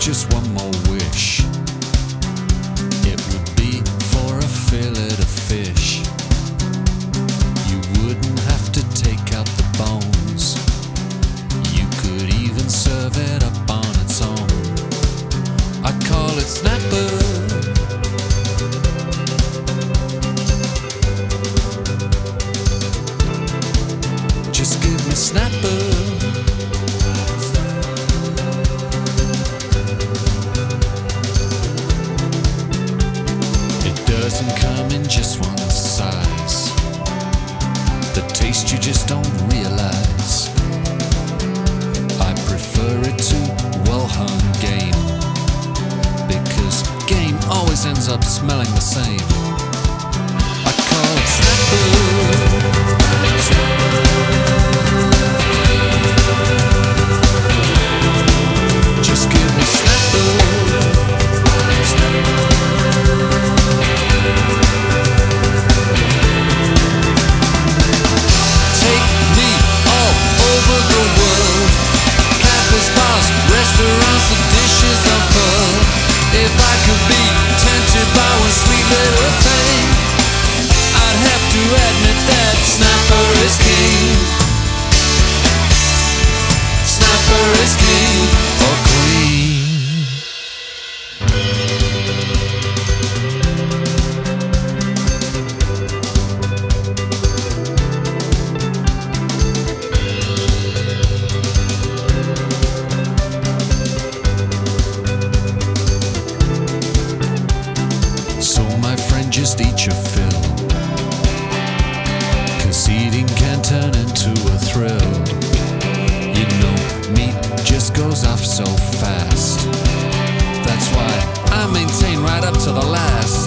just one more. whiskey or cream. So my friend, just eat your fill. Cause eating can turn into a thrill. You know meat just goes off so fast. That's why I maintain right up to the last.